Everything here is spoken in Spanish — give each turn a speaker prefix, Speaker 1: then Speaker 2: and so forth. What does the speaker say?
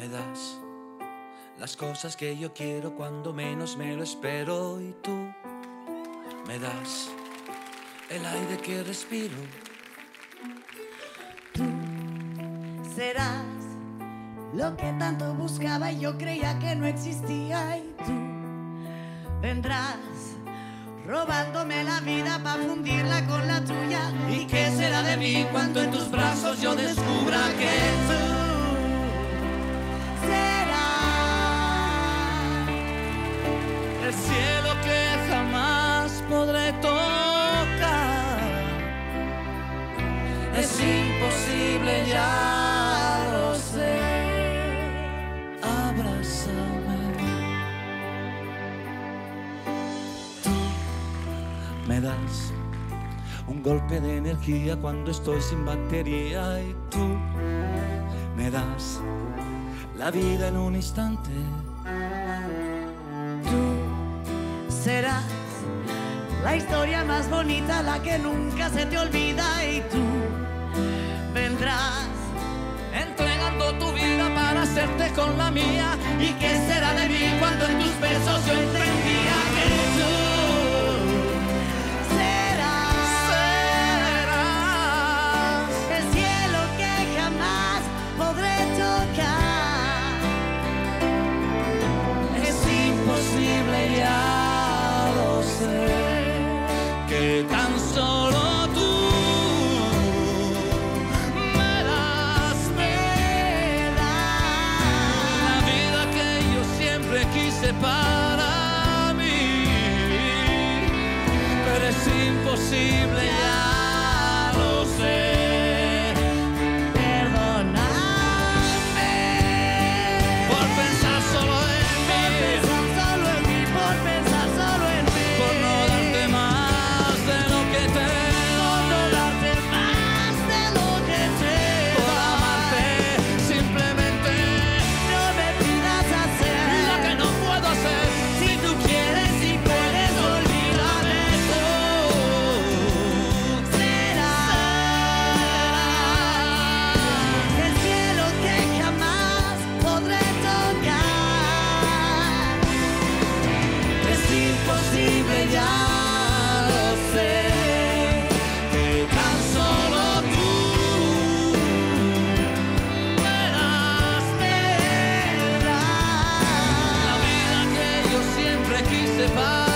Speaker 1: Me
Speaker 2: das las cosas
Speaker 1: que yo quiero cuando menos
Speaker 2: me lo
Speaker 1: espero y tú me
Speaker 2: das
Speaker 1: el aire que respiro.
Speaker 3: Tú serás lo que tanto buscaba y yo creía que no existía y tú vendrás robándome la vida para fundirla con la tuya. ¿Y qué será de mí cuando en tus brazos yo descubra que tú
Speaker 2: das un golpe de energía cuando estoy sin batería y tú
Speaker 1: me
Speaker 2: das
Speaker 1: la
Speaker 2: vida
Speaker 1: en un
Speaker 2: instante.
Speaker 3: Tú serás la historia más bonita, la que nunca se te olvida y tú vendrás
Speaker 1: entregando tu vida para hacerte con la mía. ¿Y
Speaker 3: será de
Speaker 1: tan solo tú me das,
Speaker 3: me la
Speaker 1: vida que yo siempre quise para mí, pero es imposible. if I